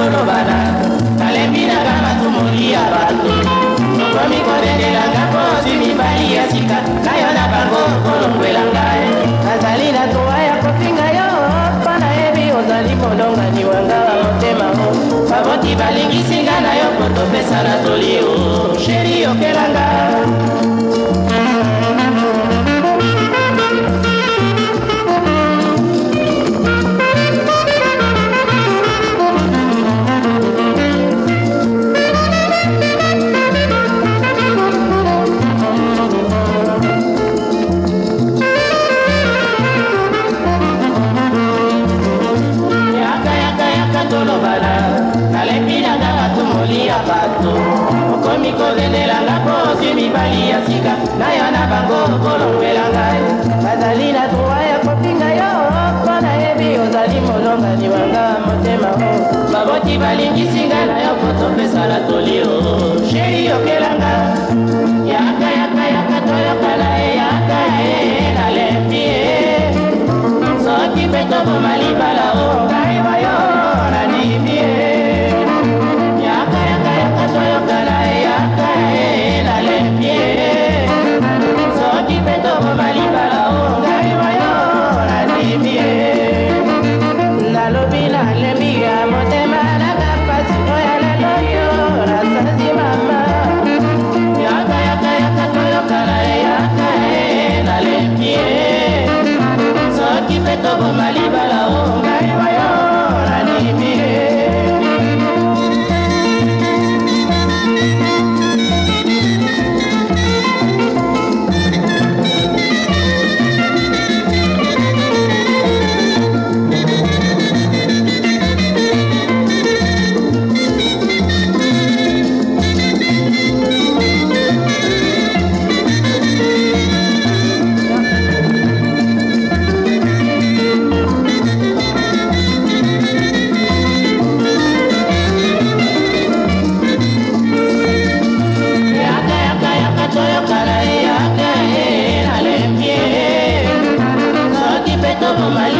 kolobana nalembinaka matomoli ya bato nokomi kodendelanga mposi mibali ya sika na yo na bango kolongwela ngai nazali na towa ya kopinga yo mpo nayebi ozali molongani wanga wa motema o baboti balingisinga na yo kotopesana toli o sheri yokelanga nakomi kolendelanga mposi mibali ya sika nayo na bango kolongwela ngai bazali na droit ya kopinga yo mpo nayebi ozali molongani wanga motema o baboti balingisinga na yo po topesala tolio sheri yokelanga yakayakayaka toyokala e yaka e nalembi e soki mpe toboma libala ¿Vale?